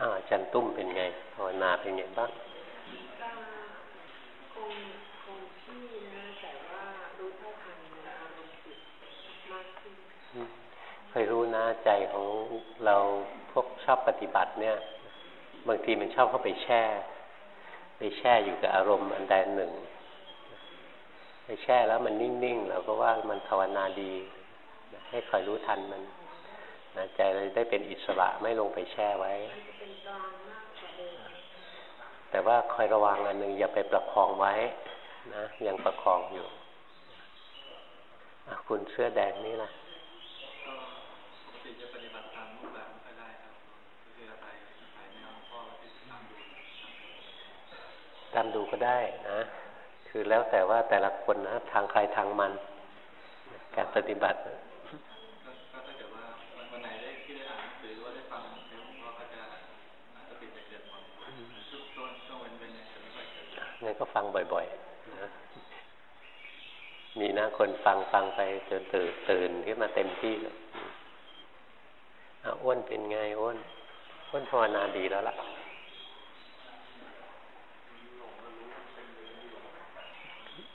อ้าวจันตุ้มเป็นไงภาวนาเป็นไงบ้างคงคงที่นะแต่ว่ารู้เท่าทันอารมณ์จิตมากขึ้นเคยรู้นะใจของเราพวกชอบปฏิบัติเนี่ย บางทีมันชอบเข้าไปแช่ ไปแช่อยู่กับอารมณ์อันใดหนึ่ง ไปแช่แล้วมันนิ่งๆเราก็ว่ามันภาวนาดี ให้คอยรู้ทันมันนะ ใจเลยได้เป็นอิสระไม่ลงไปแช่ไว้ แต่ว่าคอยระวังอันหนึ่งอย่าไปประคองไว้นะยังประคองอยู่คุณเสื้อแดงนี่นะตามดูก็ได้นะ คือแล้วแต่ว่าแต่ละคนนะ ทางใครทางมัน การปฏิบัติ งั้นก็ฟังบ่อยๆนะมีนะคนฟังฟังไปจนตื่นตื่นขึ้นมาเต็มที่เลยอ้อ้วนเป็นไงอ้วนอ้วนภาวนาดีแล้วล่ะ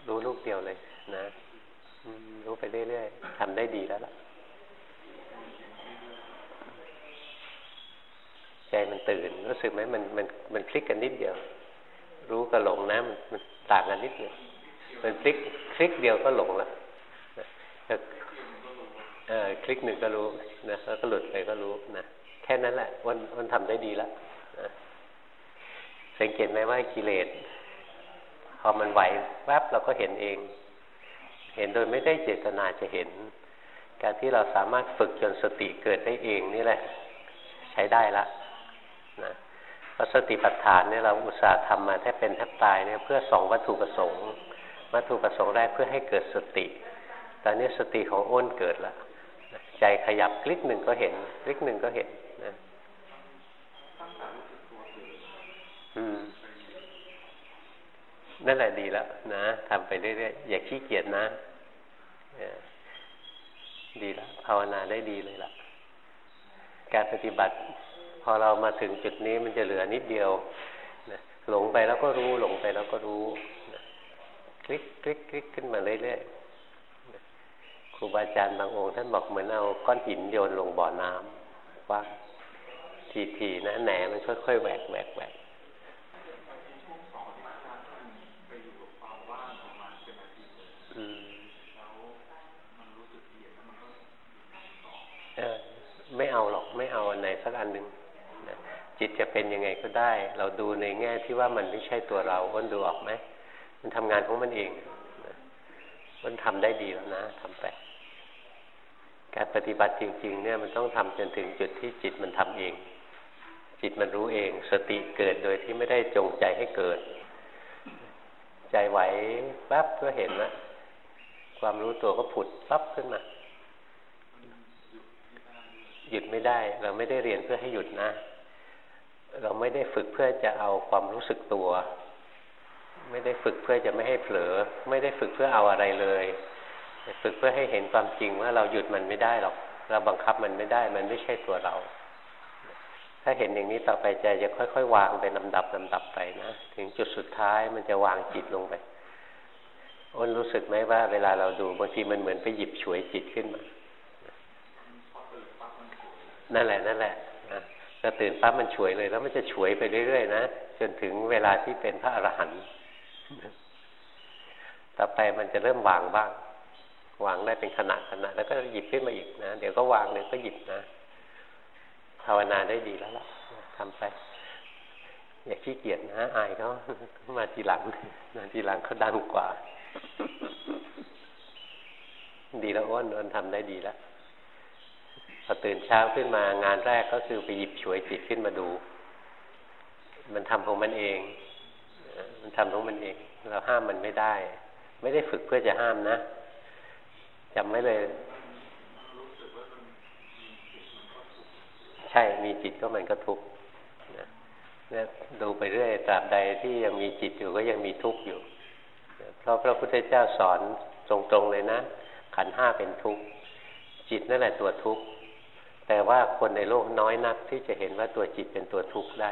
รู้ลูกเดียวเลย นะรู้ไปเรื่อยๆทำได้ดีแล้วล่ะ ใจมันตื่น รู้สึกไหมมันมันมันคลิกกันนิดเดียว รู้กับหลงนะมันมันต่างกันนิดเดียวมันคลิกคลิกเดียวก็หลงละเออคลิกหนึ่งก็รู้นะแล้วก็หลุดไปก็รู้นะแค่นั้นแหละวันวันทำได้ดีแล้วนะสังเกตไหมว่ากิเลสพอมันไหวแวบเราก็เห็นเอง เห็นโดยไม่ได้เจตนาจะเห็น การที่เราสามารถฝึกจนสติเกิดได้เองนี่แหละ ใช้ได้ละนะ พระสติปัฏฐานเนี่ยเราอุตส่าห์ทำมาแทบเป็นแทบตายเนี่ยเพื่อสองวัตถุประสงค์ วัตถุประสงค์แรกเพื่อให้เกิดสติ ตอนนี้สติของอ้นเกิดแล้วใจขยับคลิกหนึ่งก็เห็นคลิกหนึ่งก็เห็นนะอืมนั่นแหละดีแล้วนะทำไปเรื่อยๆอย่าขี้เกียจนะดีแล้วภาวนาได้ดีเลยล่ะ การปฏิบัติ พอเรามาถึงจุดนี้มันจะเหลือนิดเดียวนะหลงไปแล้วก็รู้หลงไปแล้วก็รู้นะคลิกคลิกคลิกขึ้นมาเรื่อยๆครูบาอาจารย์บางองค์ท่านบอกเหมือนเอาก้อนหินโยนลงบ่อน้ำว่าทีๆนะแหนมันค่อยๆแหวกแหวกแหวกไม่เอาหรอกไม่เอาอันไหนสักอันหนึ่ง จิตจะเป็นยังไงก็ได้ เราดูในแง่ที่ว่ามันไม่ใช่ตัวเราอ้นดูออกไหมมันทำงานของมันเองมันทำได้ดีแล้วนะทำไปการปฏิบัติจริง ๆ เนี่ยมันต้องทำจนถึงจุดที่จิตมันทำเอง จิตมันรู้เอง สติเกิดโดยที่ไม่ได้จงใจให้เกิด ใจไหวแป๊บก็เห็นละความรู้ตัวก็ผุดปั๊บขึ้นมาหยุดไม่ได้ เราไม่ได้เรียนเพื่อให้หยุดนะ เราไม่ได้ฝึกเพื่อจะเอาความรู้สึกตัว ไม่ได้ฝึกเพื่อจะไม่ให้เผลอ ไม่ได้ฝึกเพื่อเอาอะไรเลยฝึกเพื่อให้เห็นความจริงว่าเราหยุดมันไม่ได้หรอก เราบังคับมันไม่ได้ มันไม่ใช่ตัวเรา ถ้าเห็นอย่างนี้ต่อไปใจจะค่อยๆ วางไปลำดับลำดับไปนะถึงจุดสุดท้ายมันจะวางจิตลงไปอ้นรู้สึกไหมว่า เวลาเราดูบางทีมันเหมือนไปหยิบฉวยจิตขึ้นมานั่นแหละนั่นแหละ พอตื่นปั๊บมันฉวยเลย แล้วมันจะฉวยไปเรื่อยๆนะจนถึงเวลาที่เป็นพระอรหันต์ต่อไปมันจะเริ่มวางบ้าง วางได้เป็นขณะขณะแล้วก็หยิบขึ้นมาอีกนะ เดี๋ยวก็วางเดี๋ยวก็หยิบนะ ภาวนาได้ดีแล้วล่ะทำไป อย่าขี้เกียจนะ อายเขามาทีหลังมาทีหลังเขาดังกว่า ดีแล้วอ้วนนนทำได้ดีแล้ว พอตื่นเช้าขึ้นมางานแรกก็คือไปหยิบฉวยจิตขึ้นมาดู มันทำของมันเอง มันทำของมันเอง เราห้ามมันไม่ได้ ไม่ได้ฝึกเพื่อจะห้ามนะจำไม่เลย ใช่ มีจิตก็มันก็ทุกข์เนี่ยดูไปเรื่อยตราบใดที่ยังมีจิตอยู่ก็ยังมีทุกข์อยู่ เพราะพระพุทธเจ้าสอนตรงๆเลยนะ ขันห้าเป็นทุกข์ จิตนั่นแหละตัวทุกข์ แต่ว่าคนในโลกน้อยนักที่จะเห็นว่าตัวจิตเป็นตัวทุกข์ได้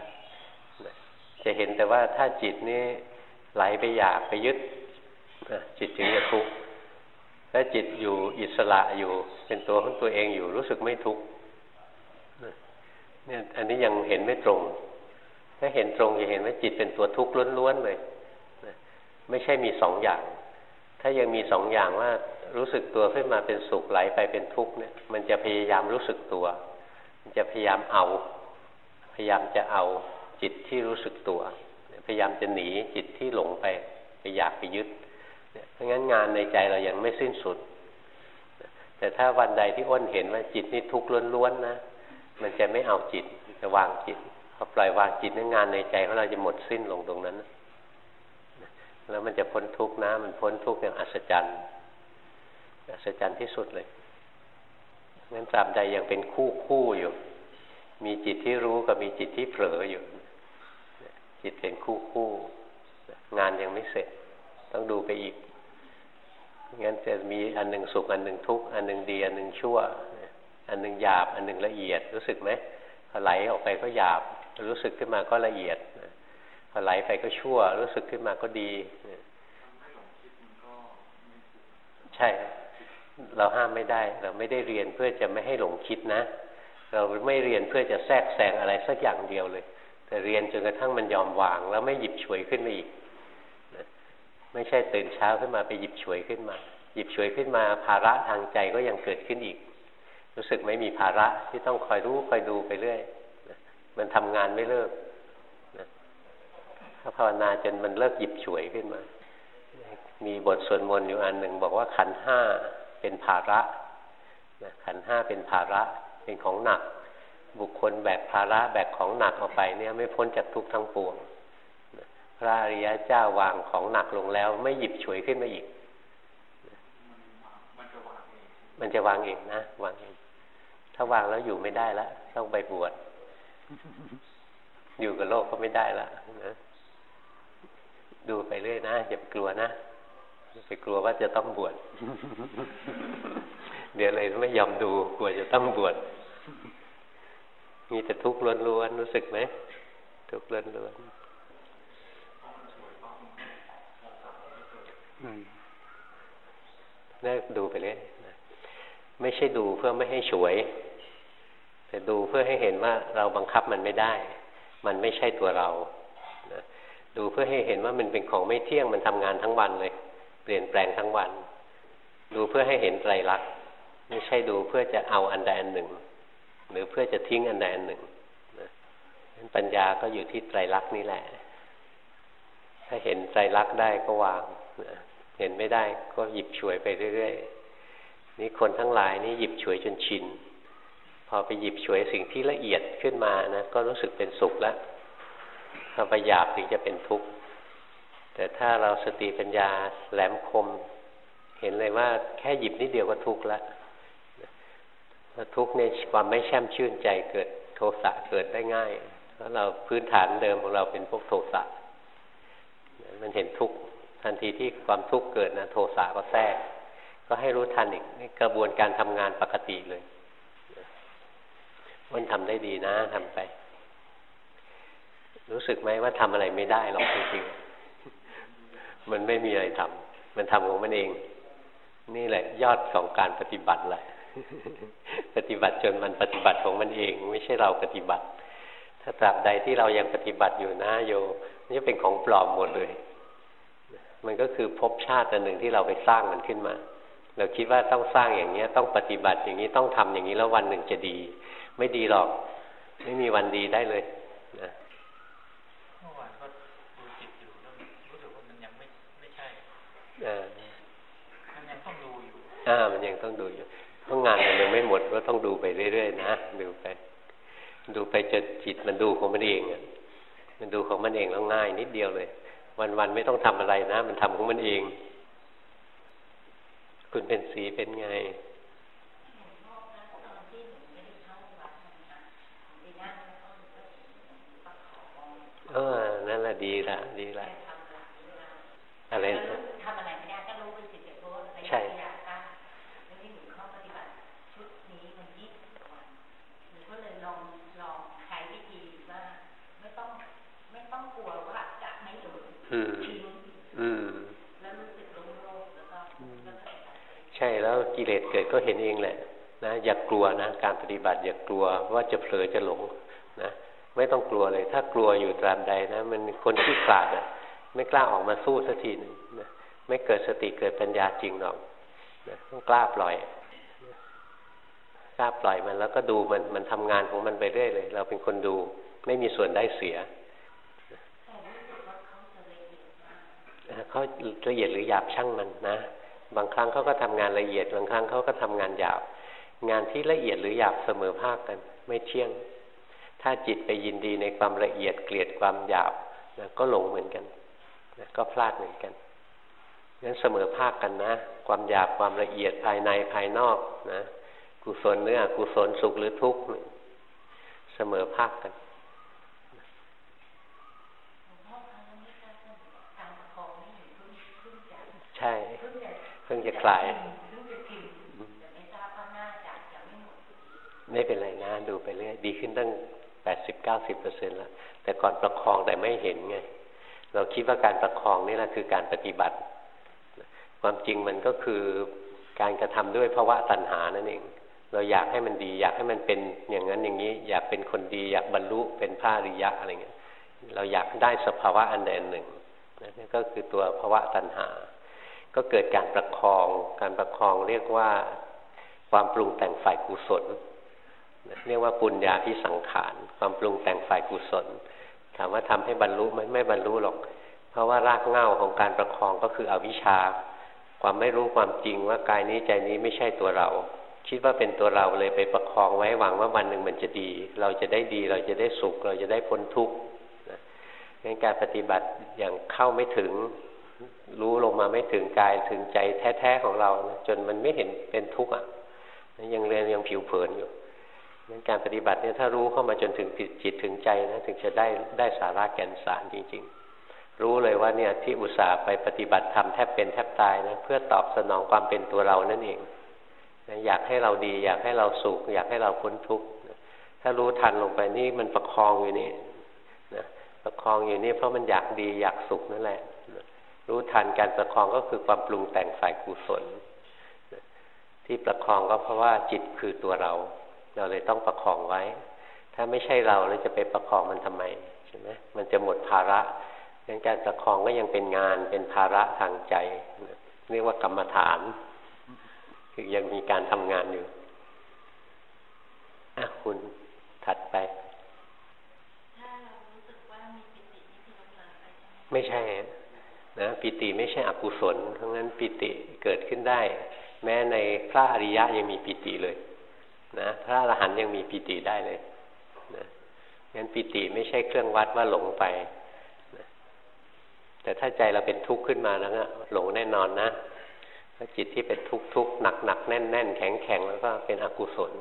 จะเห็นแต่ว่าถ้าจิตนี้ไหลไปอยากไปยึดจิตจึงจะทุกข์ถ้าจิตอยู่อิสระอยู่เป็นตัวของตัวเองอยู่รู้สึกไม่ทุกข์เนี่ยอันนี้ยังเห็นไม่ตรง ถ้าเห็นตรงจะเห็นว่าจิตเป็นตัวทุกข์ล้วนๆเลยไม่ใช่มีสองอย่าง ถ้ายังมีสองอย่างว่า รู้สึกตัวขึ้นมาเป็นสุขไหลไปเป็นทุกข์เนี่ยมันจะพยายามรู้สึกตัว มันจะพยายามเอา พยายามจะเอาจิตที่รู้สึกตัว พยายามจะหนีจิตที่หลงไปไปอยากไปยึดเพราะงั้นงานในใจเรายังไม่สิ้นสุด แต่ถ้าวันใดที่อ้นเห็นว่าจิตนี่ทุกข์ล้วนๆนะมันจะไม่เอาจิตจะวางจิตพอปล่อยวางจิตนั้นงานในใจของเราจะหมดสิ้นลงตรงนั้น แล้วมันจะพ้นทุกข์นะ มันพ้นทุกข์อย่างอัศจรรย์ อัศจรรย์ที่สุดเลยงั้นตราบใดยังเป็นคู่คู่อยู่ มีจิตที่รู้กับมีจิตที่เผลออยู่ จิตเป็นคู่คู่ งานยังไม่เสร็จ ต้องดูไปอีกงั้นจะมีอันหนึ่งสุขอันหนึ่งทุกข์อันหนึ่งดี อันหนึ่งชั่ว อันหนึ่งหยาบ อันหนึ่งละเอียด รู้สึกไหมพอไหลออกไปก็หยาบ รู้สึกขึ้นมาก็ละเอียดพอไหลไปก็ชั่ว รู้สึกขึ้นมาก็ดี ใช่ เราห้ามไม่ได้ เราไม่ได้เรียนเพื่อจะไม่ให้หลงคิดนะ เราไม่เรียนเพื่อจะแทรกแซงอะไรสักอย่างเดียวเลย แต่เรียนจนกระทั่งมันยอมวาง แล้วไม่หยิบฉวยขึ้นมาอีกนะไม่ใช่ตื่นเช้าขึ้นมาไปหยิบฉวยขึ้นมา หยิบฉวยขึ้นมาภาระทางใจก็ยังเกิดขึ้นอีก รู้สึกไม่มีภาระที่ต้องคอยรู้คอยดูไปเรื่อยนะมันทำงานไม่เลิกนะถ้าภาวนาจนมันเลิกหยิบฉวยขึ้นมา มีบทสวดมนต์อยู่อันหนึ่งบอกว่าขันห้า เป็นภาระนะขันห้าเป็นภาระเป็นของหนัก บุคคลแบกภาระแบกของหนักออกไปเนี่ยไม่พ้นจากทุกข์ทั้งปวงพระอริยะเจ้าวางของหนักลงแล้ว ไม่หยิบฉวยขึ้นมาอีก มันจะวางเองนะวางเองถ้าวางแล้วอยู่ไม่ได้แล้วต้องไปบวชอยู่กับโลกก็ไม่ได้แล้วนะดูไปเรื่อยนะอย่ากลัวนะ ไปกลัวว่าจะต้องบวชเดี๋ยวเลยไม่ยอมดูกลัวจะต้องบวชมีแต่ทุกข์ล้วนๆรู้สึกไหมทุกข์ล้วนๆนี่ดูไปเลยไม่ใช่ดูเพื่อไม่ให้ฉวย แต่ดูเพื่อให้เห็นว่าเราบังคับมันไม่ได้ มันไม่ใช่ตัวเราดูเพื่อให้เห็นว่ามันเป็นของไม่เที่ยงมันทำงานทั้งวันเลย เปลี่ยนแปลงทั้งวัน ดูเพื่อให้เห็นไตรลักษณ์ไม่ใช่ดูเพื่อจะเอาอันใดอันหนึ่ง หรือเพื่อจะทิ้งอันใดอันหนึ่งปัญญาก็อยู่ที่ไตรลักษณ์นี่แหละ ถ้าเห็นไตรลักษณ์ได้ก็วางเห็นไม่ได้ก็หยิบฉวยไปเรื่อยๆนี่คนทั้งหลายนี่หยิบฉวยจนชินพอไปหยิบฉวยสิ่งที่ละเอียดขึ้นมานะก็รู้สึกเป็นสุขแล้วพอไปหยาบถึงจะเป็นทุกข์ แต่ถ้าเราสติปัญญาแหลมคม เห็นเลยว่าแค่หยิบนิดเดียวก็ทุกข์ละทุกข์ในความไม่แช่มชื่นใจเกิดโทสะเกิดได้ง่าย เพราะเราพื้นฐานเดิมของเราเป็นพวกโทสะมันเห็นทุกข์ทันทีที่ความทุกข์เกิดนะโทสะก็แทรก ก็ให้รู้ทันอีกนี่กระบวนการทำงานปกติเลยมันทำได้ดีนะทำไป รู้สึกไหมว่าทำอะไรไม่ได้หรอกจริงๆ มันไม่มีอะไรทำมันทำของมันเอง นี่แหละ ยอดของการปฏิบัติแหละ ปฏิบัติจนมันปฏิบัติของมันเอง ไม่ใช่เราปฏิบัติ ถ้าตราบใดที่เรายังปฏิบัติอยู่นะโยนี่เป็นของปลอมหมดเลย มันก็คือภพชาติอันหนึ่งที่เราไปสร้างมันขึ้นมา เราคิดว่าต้องสร้างอย่างเนี้ย ต้องปฏิบัติอย่างนี้ต้องทำอย่างนี้แล้ววันหนึ่งจะดี ไม่ดีหรอก ไม่มีวันดีได้เลยนะ มันยังต้องดูอยู่อ่ามันยังต้องดูอยู่เพราะงานมันยังไม่หมดก็ต้องดูไปเรื่อยๆนะดูไป ดูไปจนจิตมันดูของมันเองอะมันดูของมันเองแล้วง่ายนิดเดียวเลย วันๆไม่ต้องทำอะไรนะ มันทำของมันเอง คุณเป็นสีเป็นไงเออนั่นแหละดีละดีละอะไรทำอะไรไม่ได้ก็รู้เป็นสิบเอ็ดโพสใช่ ต้องกลัวว่าจะไม่หลุด อืมอืมใช่แล้วกิเลสเกิดก็เห็นเองแหละ นะ อย่ากกลัวนะ การปฏิบัติอย่ากกลัวว่าจะเผลอจะหลงนะไม่ต้องกลัวเลย ถ้ากลัวอยู่ตราบใดนะ มันคนที่ขลาดอะ ไม่กล้าออกมาสู้สักทีนึงนะไม่เกิดสติเกิดปัญญาจริงหรอกนะต้องกล้าปล่อยกล้าปล่อยมันแล้วก็ดูมันมันทำงานของมันไปเรื่อยเลย เราเป็นคนดู ไม่มีส่วนได้เสีย เขาละเอียดหรือหยาบช่างมันนะ บางครั้งเขาก็ทำงานละเอียด บางครั้งเขาก็ทำงานหยาบ งานที่ละเอียดหรือหยาบเสมอภาคกัน ไม่เที่ยง ถ้าจิตไปยินดีในความละเอียดเกลียดความหยาบนะก็หลงเหมือนกันนะก็พลาดเหมือนกันนั้นเสมอภาคกันนะ ความหยาบความละเอียดภายในภายนอกนะ กุศลเนื้อกุศลสุขหรือทุกข์เสมอภาคกัน ใช่ เพิ่งจะคลายไม่เป็นไรนะดูไปเรื่อยดีขึ้นตั้งแปดสิบเก้าสิบเปอร์เซ็นแล้ว แต่ก่อนประคองแต่ไม่เห็นไง เราคิดว่าการประคองนี่แหละคือการปฏิบัติ ความจริงมันก็คือการกระทำด้วยภาวะตัณหานั่นเอง เราอยากให้มันดี อยากให้มันเป็นอย่างนั้นอย่างนี้ อยากเป็นคนดี อยากบรรลุเป็นพระริยะอะไรเงี้ย เราอยากได้สภาวะอันใดอันหนึ่งนั่นก็คือตัวภาวะตัณหา ก็เกิดการประคอง การประคองเรียกว่าความปรุงแต่งฝ่ายกุศล เรียกว่าปุญญาพิสังขาร ความปรุงแต่งฝ่ายกุศล ถามว่าทำให้บรรลุไหมไม่บรรลุหรอก เพราะว่ารากเหง้าของการประคองก็คืออวิชชา ความไม่รู้ความจริงว่ากายนี้ใจนี้ไม่ใช่ตัวเรา คิดว่าเป็นตัวเราเลยไปประคองไว้หวังว่าวันหนึ่งมันจะดี เราจะได้ดี เราจะได้สุข เราจะได้พ้นทุกข์งั้นการปฏิบัติอย่างเข้าไม่ถึง รู้ลงมาไม่ถึงกายถึงใจแท้ๆของเราจนมันไม่เห็นเป็นทุกข์อะยังเรียนยังผิวเผินอยู่งั้นการปฏิบัติเนี่ยถ้ารู้เข้ามาจนถึงจิตถึงใจนะถึงจะได้ได้สาระแก่นสารจริง ๆ รู้เลยว่าเนี่ยที่อุตส่าห์ไปปฏิบัติทำแทบเป็นแทบตายนะเพื่อตอบสนองความเป็นตัวเรานั่นเองนะอยากให้เราดี อยากให้เราสุขอยากให้เราพ้นทุกข์ถ้ารู้ทันลงไปนี่มันประคองอยู่นี่นะประคองอยู่นี่เพราะมันอยากดีอยากสุขนั่นแหละ รู้ทันการประคองก็คือความปรุงแต่งฝ่ายกุศล ที่ประคองก็เพราะว่าจิตคือตัวเรา เราเลยต้องประคองไว้ ถ้าไม่ใช่เราเราจะไปประคองมันทำไมใช่ไหมมันจะหมดภาระงั้นการประคองก็ยังเป็นงานเป็นภาระทางใจ เรียกว่ากรรมฐาน คือยังมีการทำงานอยู่อะคุณถัดไปไม่ใช่ นะปิติไม่ใช่อกุศลเพราะงั้นปิติเกิดขึ้นได้ แม้ในพระอริยะยังมีปิติเลยนะพระอรหันต์ยังมีปิติได้เลยนะงั้นปิติไม่ใช่เครื่องวัดว่าหลงไปนะแต่ถ้าใจเราเป็นทุกข์ขึ้นมาแล้วหลงแน่นอนนะถ้าจิตที่เป็นทุกข์ทุกข์หนักหนักแน่นแน่นแข็งแข็งแล้วก็เป็นอกุศล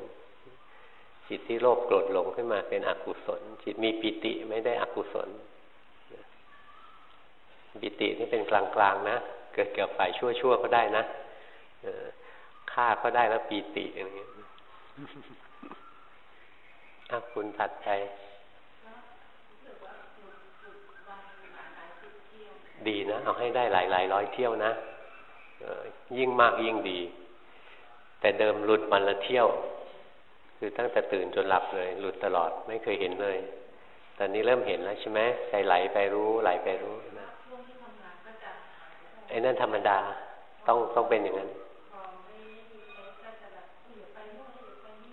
จิตที่โลภโกรธหลงขึ้นมาเป็นอกุศล จิตมีปิติไม่ได้อกุศล ปิตินี่เป็นกลางๆนะ เกิดเกี่ยวฝ่ายชั่วๆก็ได้นะฆ่าก็ได้แล้วปีติอย่างเงี้ยอาคุณถัดไปดีนะ เอาให้ได้หลายหลายร้อยเที่ยวนะยิ่งมากยิ่งดี แต่เดิมหลุดวันละเที่ยว คือตั้งแต่ตื่นจนหลับเลย หลุดตลอดไม่เคยเห็นเลย ตอนนี้เริ่มเห็นแล้วใช่ไหมใจไหลไปรู้ไหลไปรู้ ไอ้นั่นธรรมดาต้องต้องเป็นอย่างนั้น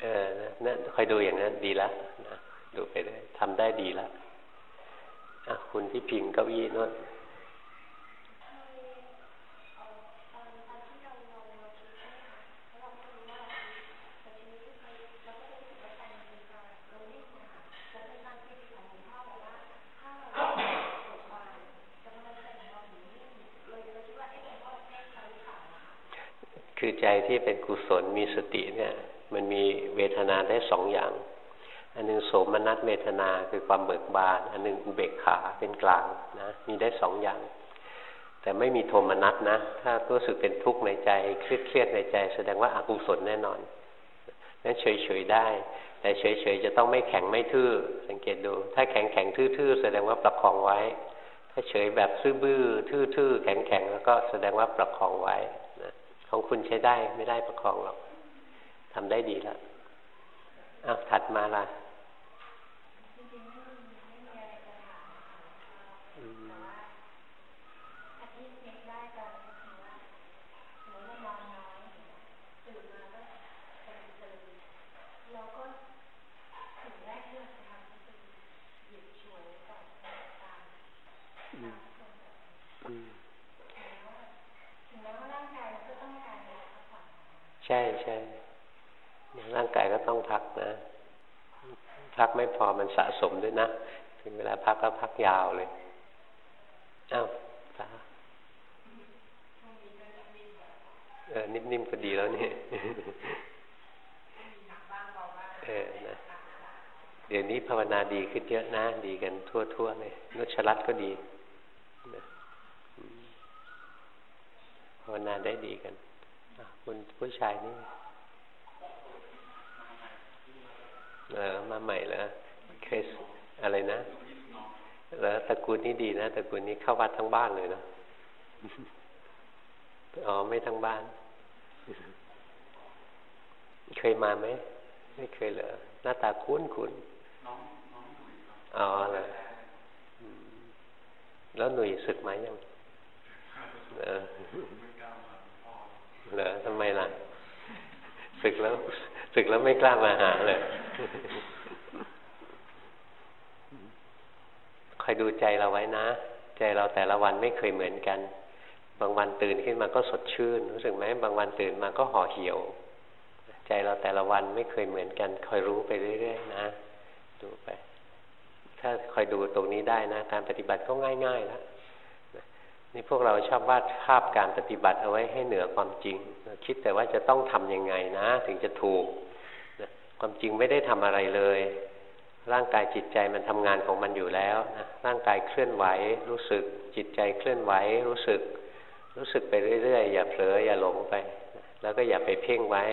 เออนั่นคอยดูอย่างนั้นดีแล้วนะดูไปได้ทำได้ดีแล้วอะคุณที่พิงเก้าอี้นั่นคือใจ ที่เป็นกุศลมีสติเนี่ย มันมีเวทนาได้สองอย่าง อันนึงโสมนัสเวทนาคือความเบิกบาน อันนึงอุเบกขาเป็นกลางนะมีได้สองอย่าง แต่ไม่มีโทมนัสนะ ถ้ารู้สึกเป็นทุกข์ในใจเครียดเครียดในใจ แสดงว่าอากุศลแน่นอนนั้นเฉยๆได้ แต่เฉยๆจะต้องไม่แข็งไม่ทื่อสังเกตดู ถ้าแข็งแข็งทื่อๆแสดงว่าประคองไว้ ถ้าเฉยแบบซื่อบื้อทื่อๆแข็งแข็งแล้วก็แสดงว่าประคองไว้ ของคุณใช้ได้ไม่ได้ประคองหรอกทำได้ดีแล้วอ้าวถัดมาละใช่ใช่ ร่างกายก็ต้องพักนะ พักไม่พอมันสะสมด้วยนะ ถึงเวลาพักก็พักยาวเลยอ้าวตาเออ นิ่มๆก็ดีแล้วนี่เออนะเดี๋ยวนี้ภาวนาดีขึ้นเยอะนะ ดีกันทั่วๆเลยนุชรัตก็ดีภาวนาได้ดีกัน คุณผู้ชายนี่ เออมาใหม่แล้วเคสอะไรนะแล้วตระกูลนี้ดีนะตระกูลนี้เข้าวัดทั้งบ้านเลยนะอ๋อไม่ทั้งบ้าน เคยมาไหมไม่เคยเหรอหน้าตาคุ้นคุ้นอ๋อเหรอแล้วหนุ่ยศึกไหมยังเออเหรอทำไมล่ะศึกแล้วศึกแล้วไม่กล้ามาหาเลย คอยดูใจเราไว้นะ ใจเราแต่ละวันไม่เคยเหมือนกัน บางวันตื่นขึ้นมาก็สดชื่น รู้สึกไหมบางวันตื่นมาก็ห่อเหี่ยว ใจเราแต่ละวันไม่เคยเหมือนกัน คอยรู้ไปเรื่อยๆนะ ดูไป ถ้าคอยดูตรงนี้ได้นะ การปฏิบัติก็ง่ายๆแล้วนี่พวกเราชอบวาดภาพการปฏิบัติเอาไว้ให้เหนือความจริง คิดแต่ว่าจะต้องทํำยังไงนะ ถึงจะถูก ความจริงไม่ได้ทำอะไรเลย ร่างกายจิตใจมันทำงานของมันอยู่แล้วนะร่างกายเคลื่อนไหวรู้สึก จิตใจเคลื่อนไหวรู้สึก รู้สึกไปเรื่อยๆ อย่าเผลออย่าหลงไป แล้วก็อย่าไปเพ่งไว้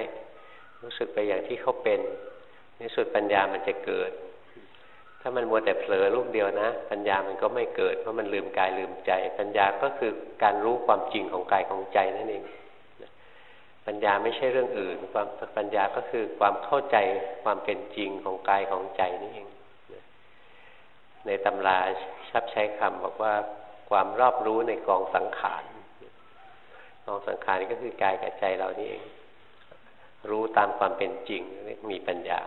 รู้สึกไปอย่างที่เขาเป็นในสุดปัญญามันจะเกิด ถ้ามันมัวแต่เผลอลูกเดียวนะ ปัญญามันก็ไม่เกิดเพราะมันลืมกายลืมใจ ปัญญาก็คือการรู้ความจริงของกายของใจนั่นเอง ปัญญาไม่ใช่เรื่องอื่น ความปัญญาก็คือความเข้าใจความเป็นจริงของกายของใจนี่เอง ในตำราชับใช้คำบอกว่าความรอบรู้ในกองสังขารกองสังขารก็คือกายกับใจเรานี่เอง รู้ตามความเป็นจริงมีปัญญา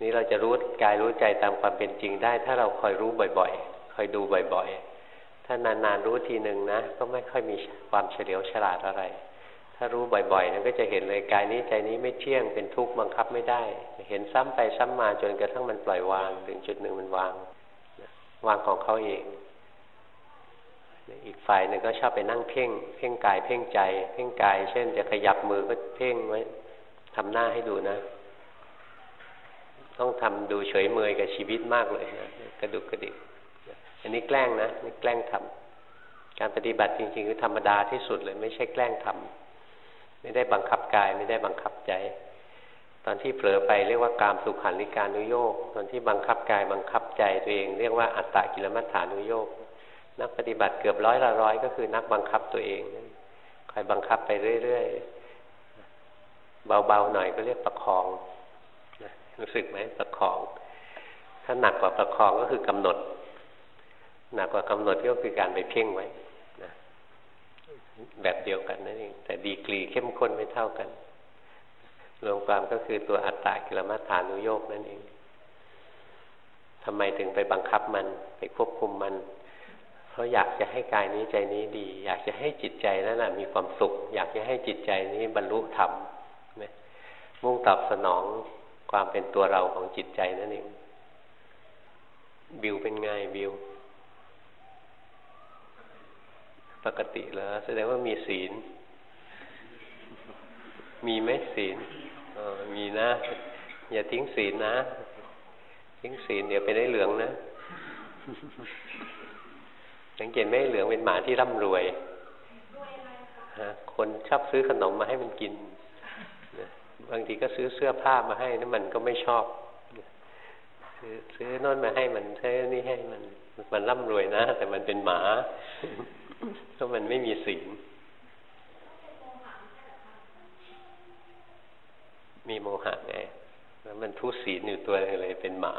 นี้เราจะรู้กายรู้ใจตามความเป็นจริงได้ ถ้าเราคอยรู้บ่อยๆ คอยดูบ่อยๆ ถ้านานๆรู้ทีหนึ่งนะ ก็ไม่ค่อยมีความเฉลียวฉลาดอะไร ถ้ารู้บ่อยๆนั้นก็จะเห็นเลยกายนี้ใจนี้ไม่เที่ยงเป็นทุกข์บังคับไม่ได้ เห็นซ้ำไปซ้ำมาจนกระทั่งมันปล่อยวาง ถึงจุดหนึ่งมันวางวางของเขาเอง อีกฝ่ายหนึ่งก็ชอบไปนั่งเพ่ง เพ่งกายเพ่งใจ เพ่งกาย เช่น จะขยับมือก็เพ่งไว้ทำหน้าให้ดูนะ ต้องทำดูเฉยเมยกับชีวิตมากเลยนะกระดุกกระดิกอันนี้แกล้งนะนี่แกล้งทำการปฏิบัติจริงๆคือธรรมดาที่สุดเลย ไม่ใช่แกล้งทำ ไม่ได้บังคับกาย ไม่ได้บังคับใจ ตอนที่เผลอไปเรียกว่ากามสุขันธิการนุโยกตอนที่บังคับกายบังคับใจตัวเอง เรียกว่าอัตตกิลมัฏฐานุโยกนักปฏิบัติเกือบร้อยละร้อยก็คือนักบังคับตัวเองคอยบังคับไปเรื่อยๆ เบาๆหน่อยก็เรียกประคองรู้สึกไหมประคอง ถ้าหนักกว่าประคองก็คือกำหนด หนักกว่ากำหนดก็คือการไปเพ่งไว้ แบบเดียวกันนั่นเอง แต่ดีกรีเข้มข้นไม่เท่ากัน รวมความก็คือตัวอัตตากิลมัฏฐานุโยกนั่นเองทำไมถึงไปบังคับมัน ไปควบคุมมัน เพราะอยากจะให้กายนี้ใจนี้ดี อยากจะให้จิตใจนั้นนะมีความสุข อยากจะให้จิตใจนี้บรรลุธรรมมุ่งตอบสนองความเป็นตัวเราของจิตใจนั่นเองบิวเป็นไงบิว ปกติแล้ว แสดงว่ามีศีล มีไหมศีลออมีนะ อย่าทิ้งศีลนะ ทิ้งศีลเดี๋ยวไปได้เหลืองนะ สังเกตไหมเหลืองเป็นหมาที่ร่ำรวยคนชอบซื้อขนมมาให้มันกิน บางทีก็ซื้อเสื้อผ้ามาให้นั่นมันก็ไม่ชอบ ซื้อซื้อโน่นมาให้มันซื้อนี่ให้มัน มันร่ำรวยนะ แต่มันเป็นหมา เพราะมันไม่มีสิ่งมีโมหะไงแล้วมันทุศีลอยู่ตัวเลยเป็นหมา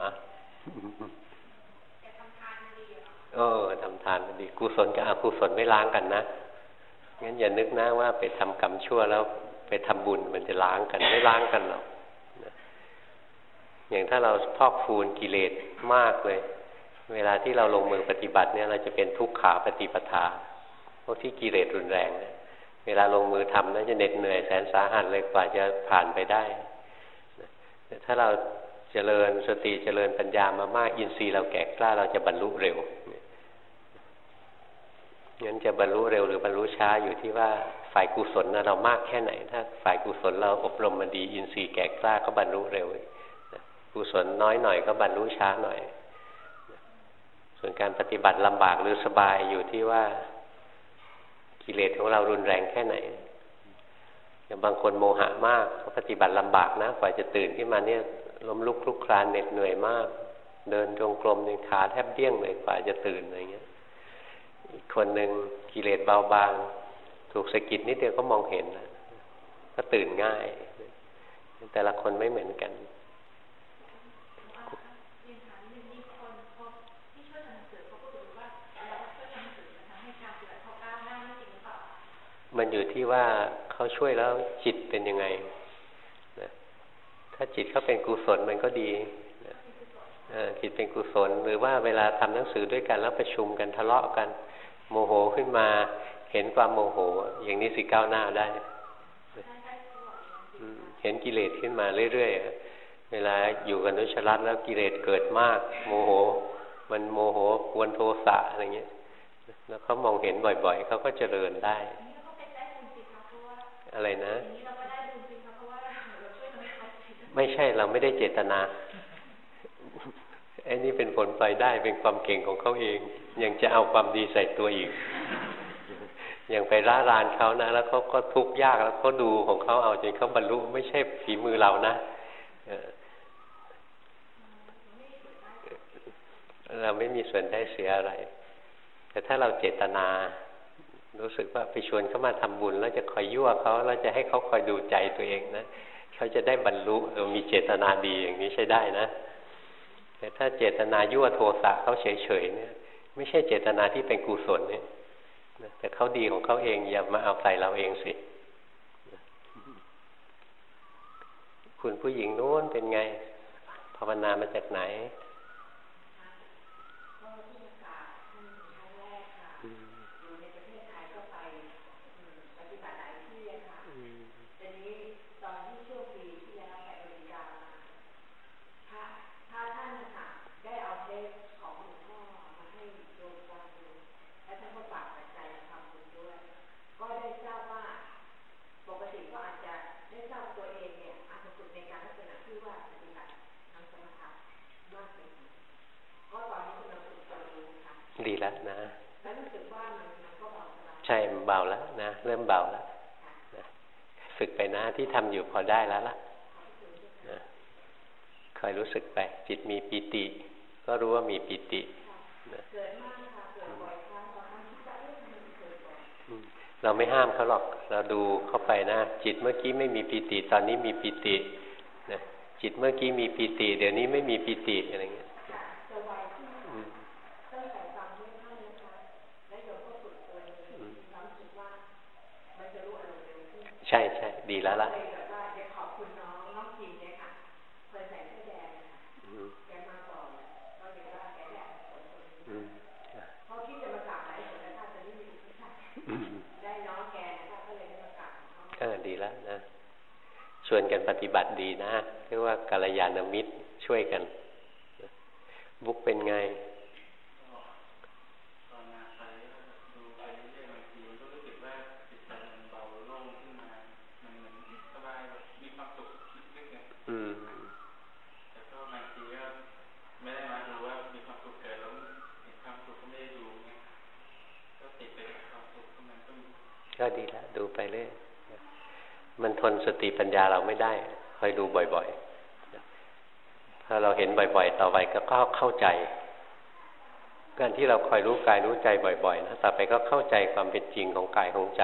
เออทำทานมันดีกุศลกับอกุศลไม่ล้างกันนะงั้นอย่านึกนะว่าไปทำกรรมชั่วแล้วไปทำบุญมันจะล้างกันไม่ล้างกันหรอกอย่างถ้าเราพอกฟูนกิเลสมากเลย เวลาที่เราลงมือปฏิบัติเนี่ยเราจะเป็นทุกขาปฏิปทาพวกที่กิเลสรุนแรงเนี่ยเวลาลงมือทำนั้นจะเหน็ดเหนื่อยแสนสาหัสเลยกว่าจะผ่านไปได้แต่ถ้าเราเจริญสติเจริญปัญญามามากอินทรีย์เราแก่กล้าเราจะบรรลุเร็วงั้นจะบรรลุเร็วหรือบรรลุช้าอยู่ที่ว่าฝ่ายกุศลนะเรามากแค่ไหน ถ้าฝ่ายกุศลเราอบรมมาดี อินทรีย์แก่กล้าก็บรรลุเร็วกุศลน้อยหน่อยก็บรรลุช้าหน่อย ส่วนการปฏิบัติลำบากหรือสบายอยู่ที่ว่ากิเลสของเรารุนแรงแค่ไหนอย่างบางคนโมหะมากก็ปฏิบัติลำบากนะกว่าจะตื่นขึ้นมาเนี่ยล้มลุกคลุกคลานเหน็ดเหนื่อยมาก เดินจงกรมยังขาแทบเดี้ยงเลยกว่าจะตื่นอะไรเงี้ยอีกคนหนึ่งกิเลสเบาบาง ถูกสะกิดนิดเดียวก็มองเห็นนะก็ตื่นง่าย แต่ละคนไม่เหมือนกัน มันอยู่ที่ว่าเขาช่วยแล้วจิตเป็นยังไงนะถ้าจิตเขาเป็นกุศลมันก็ดีนะจิตเป็นกุศล หรือว่าเวลาทำหนังสือด้วยกันแล้วประชุมกันทะเลาะกัน โมโหขึ้นมา เห็นความโมโห อย่างนี้สิก้าวหน้าได้เห็นกิเลสขึ้นมาเรื่อยๆเวลาอยู่กันด้วยชรัตแล้วกิเลสเกิดมาก โมโห มันโมโหกวนโทสะอะไรเงี้ยแล้วเขามองเห็นบ่อยๆเขาก็เจริญได้ อะไรนะ ไม่ใช่เราไม่ได้เจตนาไอ้นี่เป็นผลปล่อยได้เป็นความเก่งของเขาเอง ยังจะเอาความดีใส่ตัวอีก ยังไปร่ารานเขานะ แล้วเขาก็ทุกข์ยากแล้วเขาดูของเขาเอาจนเขาบรรลุไม่ใช่ฝีมือเรานะเราไม่มีส่วนได้เสียอะไร แต่ถ้าเราเจตนา รู้สึกว่าไปชวนเขามาทำบุญ แล้วจะคอยยั่วเขาแล้วจะให้เขาคอยดูใจตัวเองนะเขาจะได้บรรลุเออมีเจตนาดีอย่างนี้ใช้ได้นะ แต่ถ้าเจตนายั่วโทสะเขาเฉยๆเนี่ย ไม่ใช่เจตนาที่เป็นกุศลเนี่ยแต่เขาดีของเขาเองอย่ามาเอาใส่เราเองสิคุณผู้หญิงโน้นเป็นไง ภาวนามาจากไหนดีแล้วนะ ใช่เบาแล้วนะ เริ่มเบาแล้วฝึกไปนะที่ทำอยู่พอได้แล้วล่ะนะคอยรู้สึกไป จิตมีปิติ ก็รู้ว่ามีปิตินะเราไม่ห้ามเขาหรอก เราดูเข้าไปนะ จิตเมื่อกี้ไม่มีปิติ ตอนนี้มีปิตินะจิตเมื่อกี้มีปิติ เดี๋ยวนี้ไม่มีปิติอะไรเงี้ยใช่ใช่ ดีแล้วล่ะขอบคุณน้องน้องกินเนี่ยค่ะเคยใส่เสื้อแดงแกมาก่อนก็เห็นว่าแกแดงเขาคิดจะมากราบไหนแต่ถ้าจะไม่มีได้น้องแกนะคะก็เลยได้มากราบเออดีแล้วนะชวนกันปฏิบัติดีนะเรียกว่ากัลยาณมิตรช่วยกัน บุกเป็นไงก็ดีแล้วดูไปเรื่อย มันทนสติปั ญาเราไม่ได้คอยดูบ่อยๆ ถ้าเราเห็นบ่อย ๆ ต่อไปก็เข้าใจ การที่เราคอยรู้กายรู้ใจบ่อยๆนะต่อไปก็เข้าใจความเป็นจริงของกายของใจ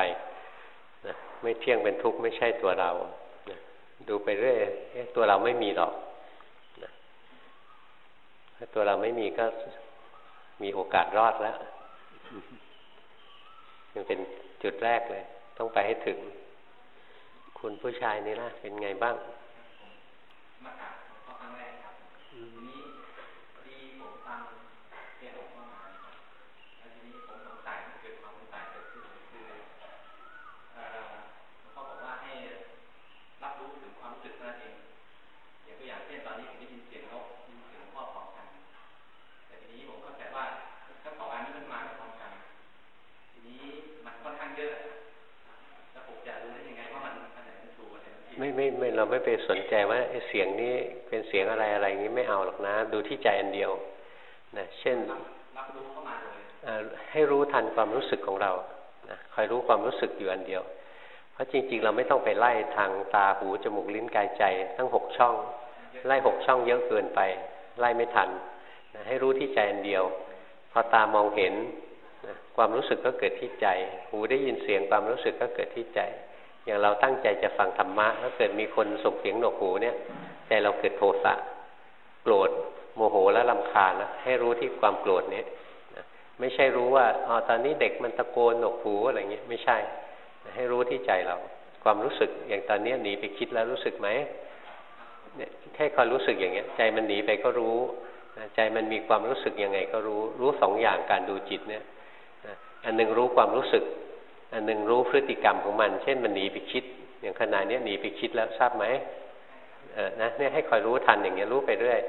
นะไม่เที่ยงเป็นทุกข์ไม่ใช่ตัวเรานะดูไปเรื่อยตัวเราไม่มีหรอกนะถ้าตัวเราไม่มีก็มีโอกาสรอดแล้วยังเป็นจุดแรกเลย ต้องไปให้ถึง คุณผู้ชายนี่ล่ะเป็นไงบ้างมาอ่านครั้งแรกครับทีนี้ดีผมฟังเรียนออกมาแล้วทีนี้ผมสงสัยเกิดความสงสัยเกิดขึ้นคือเขาบอกว่าให้รับรู้ถึงความรู้สึกนั่นเองอย่างตัวอย่างเช่นตอนนี้ผมได้ยินเสียงนกยินเสียงพ่อพร้อมกัน แต่ทีนี้ผมเข้าใจว่าทั้งสองอันนี้มันมาพร้อมกัน ทีนี้มันค่อนข้างเยอะแล้วผมจะรู้ได้ยังไงว่ามันอันไหนมันถูกอันไหนมันผิดไม่ไม่ไม่ เราไม่ไปสนใจว่าเสียงนี้เป็นเสียงอะไรอะไรอย่างนี้ไม่เอาหรอกนะ ดูที่ใจอันเดียวนะเช่นรับรู้เข้ามาเลยให้รู้ทันความรู้สึกของเรานะคอยรู้ความรู้สึกอยู่อันเดียว เพราะจริง ๆ เราไม่ต้องไปไล่ทางตาหูจมูกลิ้นกายใจ ทั้งหกช่อง ไล่หกช่องเยอะเกินไป ไล่ไม่ทันนะให้รู้ที่ใจอันเดียว พอตามองเห็นนะความรู้สึกก็เกิดที่ใจ หูได้ยินเสียงความรู้สึกก็เกิดที่ใจ อย่างเราตั้งใจจะฟังธรรมะถ้าเกิดมีคนส่งเสียงหนวกหูเนี่ยใจเราเกิดโทสะโกรธโมโหและลำคาญนะให้รู้ที่ความโกรธนี้ไม่ใช่รู้ว่าอ๋อตอนนี้เด็กมันตะโกนหนวกหูอะไรเงี้ยไม่ใช่ ให้รู้ที่ใจเรา ความรู้สึกอย่างตอนนี้หนีไปคิดแล้วรู้สึกไหมเนี่ยแค่คอยรู้สึกอย่างเงี้ย ใจมันหนีไปก็รู้ใจมันมีความรู้สึกยังไงก็รู้รู้สองอย่างการดูจิตเนี่ยอันหนึ่งรู้ความรู้สึก อันหนึ่งรู้พฤติกรรมของมัน เช่นมันหนีไปคิด อย่างขณะนี้หนีไปคิดแล้วทราบไหมเออนะเนี่ยให้คอยรู้ทันอย่างเงี้ยรู้ไปเรื่อย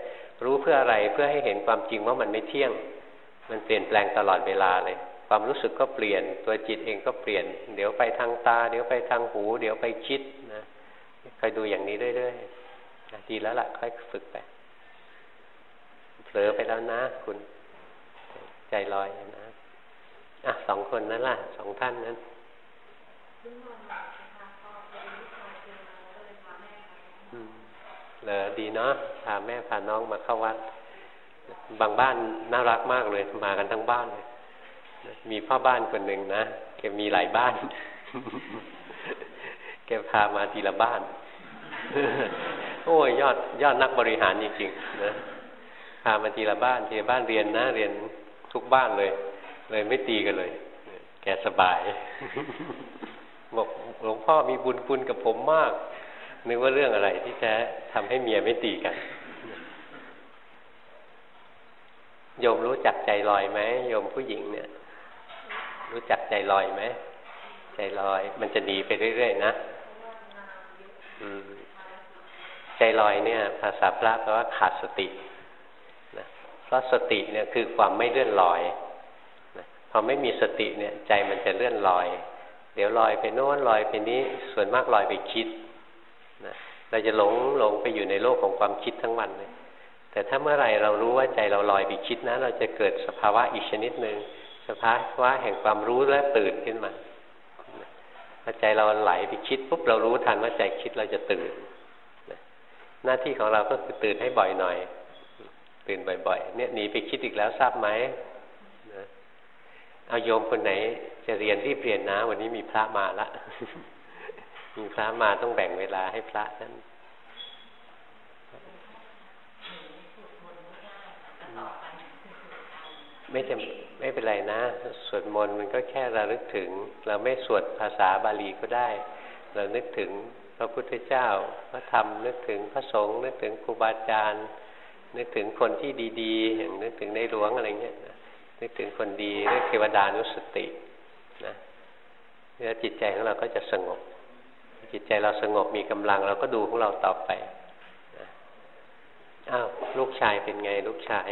รู้เพื่ออะไรเพื่อให้เห็นความจริงว่ามันไม่เที่ยง มันเปลี่ยนแปลงตลอดเวลาเลย ความรู้สึกก็เปลี่ยน ตัวจิตเองก็เปลี่ยน เดี๋ยวไปทางตา เดี๋ยวไปทางหู เดี๋ยวไปคิดนะคอยดูอย่างนี้เรื่อยๆดีแล้วล่ะค่อยฝึกไปเผลอไปแล้วนะ คุณใจลอยนะอะสองคนนั้นล่ะสองท่านนั้น เหรอดีเนาะพาแม่พาน้องมาเข้าวัด บางบ้านน่ารักมากเลยมากันทั้งบ้านเลยมีพ่อบ้านคนหนึ่งนะแกมีหลายบ้าน แกพามาทีละบ้าน โอ้ยยอดยอดนักบริหารจริงๆนะพามาทีละบ้านทีละบ้านเรียนนะเรียนทุกบ้านเลย เลยไม่ตีกันเลย แกสบาย บอกหลวงพ่อมีบุญคุณกับผมมาก นึกว่าเรื่องอะไรที่แท้ทำให้เมียไม่ตีกันโยมรู้จักใจลอยไหมโยมผู้หญิงเนี่ย รู้จักใจลอยไหมใจลอย มันจะดีไปเรื่อยๆนะใจลอยเนี่ย ภาษาพระแปลว่าขาดสตินะเพราะสติเนี่ยคือความไม่เลื่อนลอยนะพอไม่มีสติเนี่ย ใจมันจะเลื่อนลอย เดี๋ยวลอยไปโน้นลอยไปนี้ ส่วนมากลอยไปคิดนะเราจะหลงหลงไปอยู่ในโลกของความคิดทั้งวันเลยแต่ถ้าเมื่อไหร่เรารู้ว่าใจเราลอยไปคิดนะ เราจะเกิดสภาวะอีกชนิดหนึ่งสภาวะแห่งความรู้และตื่นขึ้นมาพอใจเราไหลไปคิดปุ๊บเรารู้ทันว่าใจคิดเราจะตื่นหน้าที่ของเราก็คือตื่นให้บ่อยหน่อย ตื่นบ่อยๆ เนี่ยหนีไปคิดอีกแล้วทราบไหม เอาโยมคนไหน จะเรียนรีบเรียนนะ วันนี้มีพระมาละมีพระมาต้องแบ่งเวลาให้พระนั้นไม่จะไม่เป็นไรนะ สวดมนต์มันก็แค่ระลึกถึง เราไม่สวดภาษาบาลีก็ได้ เรานึกถึงพระพุทธเจ้า พระธรรม นึกถึงพระสงฆ์นึกถึงครูบาอาจารย์ นึกถึงคนที่ดี ๆ อย่างนึกถึงในหลวงอะไรเงี้ย นึกถึงคนดีนึกเทวดานุสตินะแล้วจิตใจของเราก็จะสงบ จิตใจเราสงบมีกำลังเราก็ดูของเราต่อไปอ้าวลูกชายเป็นไงลูกชาย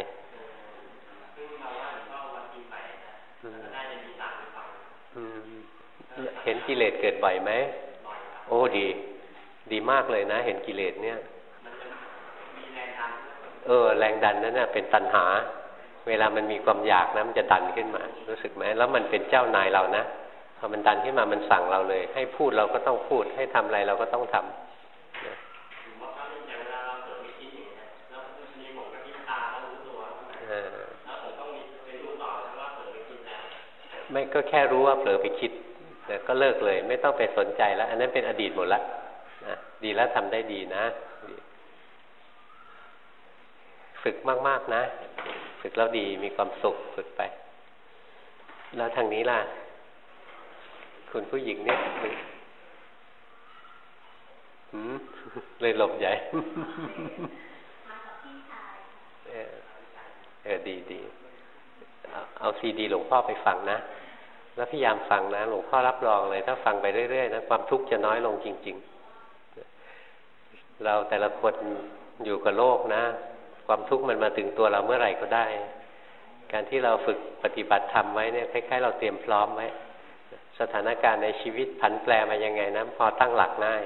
เห็นกิเลสเกิดบ่อยไหม โอ้ดี ดีมากเลยนะ เห็นกิเลสเนี่ย เออ แรงดันนั่นน่ะเป็นตัณหา เวลามันมีความอยากนะมันจะดันขึ้นมา รู้สึกไหมแล้วมันเป็นเจ้านายเรานะพอมันดันขึ้นมามันสั่งเราเลย ให้พูดเราก็ต้องพูด ให้ทำอะไรเราก็ต้องทำนะเออไม่ก็แค่รู้ว่าเผลอไปคิดแต่ก็เลิกเลย ไม่ต้องไปสนใจแล้ว อันนั้นเป็นอดีตหมดละนะดีแล้วทำได้ดีนะดีฝึกมาก ๆ นะ ฝึกแล้วดีมีความสุขฝึกไป แล้วทางนี้ล่ะ คุณผู้หญิงเนี่ยหืมเลยหลบใหญ่เออเออดีดีเอาเอาซีดีหลวงพ่อไปฟังนะ แล้วพยายามฟังนะ หลวงพ่อรับรองเลย ถ้าฟังไปเรื่อยๆนะความทุกข์จะน้อยลงจริง ๆ เราแต่ละคนอยู่กับโลกนะ ความทุกข์มันมาถึงตัวเราเมื่อไหร่ก็ได้ การที่เราฝึกปฏิบัติธรรมไว้เนี่ยคล้ายๆเราเตรียมพร้อมไว้สถานการณ์ในชีวิตผันแปรมายังไงนะพอตั้งหลักง่าย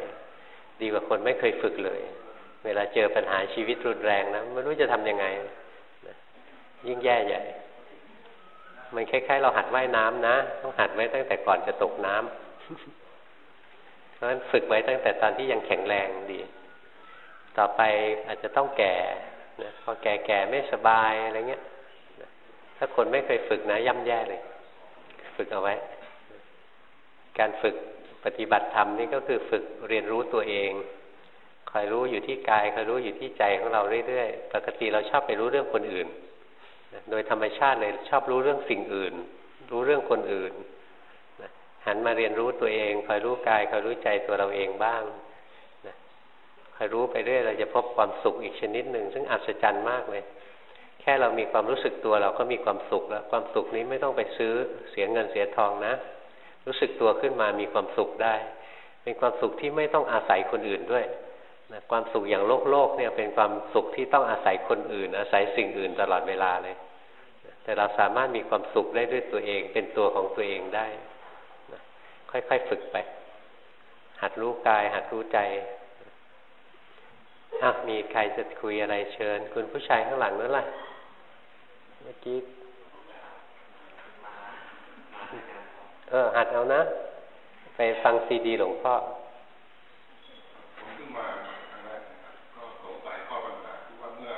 ดีกว่าคนไม่เคยฝึกเลย เวลาเจอปัญหาชีวิตรุนแรงนะไม่รู้จะทำยังไงยิ่งแย่ใหญ่ มันคล้ายๆ เราหัดว่ายน้ำนะ ต้องหัดไว้ตั้งแต่ก่อนจะตกน้ำเพราะฉะนั้นฝึกไว้ตั้งแต่ตอนที่ยังแข็งแรงดี ต่อไปอาจจะต้องแก่ นะพอแก่ๆไม่สบายอะไรเงี้ยถ้าคนไม่เคยฝึกนะย่ำแย่เลย ฝึกเอาไว้ การฝึกปฏิบัติธรรมนี่ก็คือฝึกเรียนรู้ตัวเอง คอยรู้อยู่ที่กายคอยรู้อยู่ที่ใจของเราเรื่อยๆ ปกติเราชอบไปรู้เรื่องคนอื่น โดยธรรมชาติเลยชอบรู้เรื่องสิ่งอื่น รู้เรื่องคนอื่นหันมาเรียนรู้ตัวเองคอยรู้กายคอยรู้ใจตัวเราเองบ้าง รู้ไปเรื่อยเราจะพบความสุขอีกชนิดหนึ่งซึ่งอัศจรรย์มากเลย แค่เรามีความรู้สึกตัวเราก็มีความสุขแล้ว ความสุขนี้ไม่ต้องไปซื้อเสียเงินเสียทองนะ รู้สึกตัวขึ้นมามีความสุขได้ เป็นความสุขที่ไม่ต้องอาศัยคนอื่นด้วยนะความสุขอย่างโลกโลกเนี่ยเป็นความสุขที่ต้องอาศัยคนอื่น อาศัยสิ่งอื่นตลอดเวลาเลย แต่เราสามารถมีความสุขได้ด้วยตัวเอง เป็นตัวของตัวเองได้นะค่อยๆฝึกไป หัดรู้กาย หัดรู้ใจ อะมีใครจะคุยอะไรเชิญ คุณผู้ชายข้างหลังนั่นแหละเมื่อกี้เออหัดเอานะ ไปฟังซีดีหลวงพ่อผมขึ้นมาครั้งแรกนะครับก็สงสัยข้อปัญหาที่ว่าเมื่อ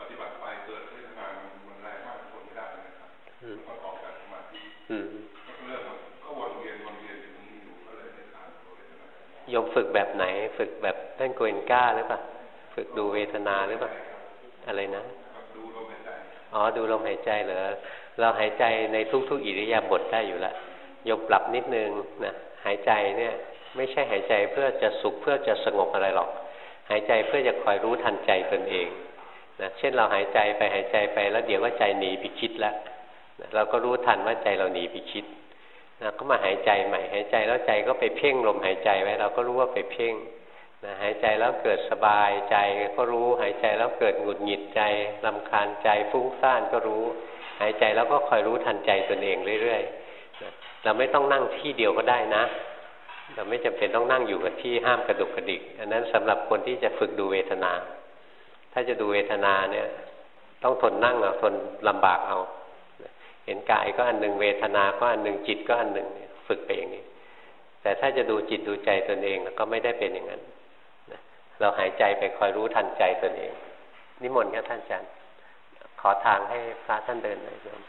ปฏิบัติไปเกิดเวทนามันแรงมากทนไม่ได้เลยนะครับอืมก็ออกจากสมาธิอืมเรื่องมันก็วนเวียนวนเวียนอยู่ตรงนี้อยู่ก็เลยไม่ทานตัวเวทนาโยมฝึกแบบไหน ฝึกแบบท่านโกเอนก้าหรือเปล่า ฝึกดูเวทนาหรือเปล่าอะไรนะครับดูลมหายใจอ๋อดูลมหายใจเหรอเราหายใจในทุกๆอิริยาบถได้อยู่แล้วโยมปรับนิดนึงนะหายใจเนี่ยไม่ใช่หายใจเพื่อจะสุขเพื่อจะสงบอะไรหรอก หายใจเพื่อจะคอยรู้ทันใจตนเองนะเช่นเราหายใจไปหายใจไปแล้วเดี๋ยวว่าใจหนีไปคิดแล้วนะเราก็รู้ทันว่าใจเราหนีไปคิดนะก็มาหายใจใหม่หายใจแล้วใจก็ไปเพ่งลมหายใจไว้เราก็รู้ว่าไปเพ่ง นะหายใจแล้วเกิดสบายใจก็รู้ หายใจแล้วเกิดหงุดหงิดใจลำคาญใจฟุ้งซ่านก็รู้ หายใจแล้วก็คอยรู้ทันใจตนเองเรื่อยๆนะเราไม่ต้องนั่งที่เดียวก็ได้นะ เราไม่จำเป็นต้องนั่งอยู่กับที่ห้ามกระดุกกระดิก อันนั้นสำหรับคนที่จะฝึกดูเวทนา ถ้าจะดูเวทนาเนี่ย ต้องทนนั่งเอาทนลำบากเอา เห็นกายก็อันหนึ่งเวทนาก็อันหนึ่งจิตก็อันหนึ่งฝึกไปอย่างนี้แต่ถ้าจะดูจิตดูใจตนเองก็ไม่ได้เป็นอย่างนั้น เราหายใจไปคอยรู้ทันใจตนเอง นิมนต์ครับท่านอาจารย์ ขอทางให้พระท่านเดินหน่อยโยม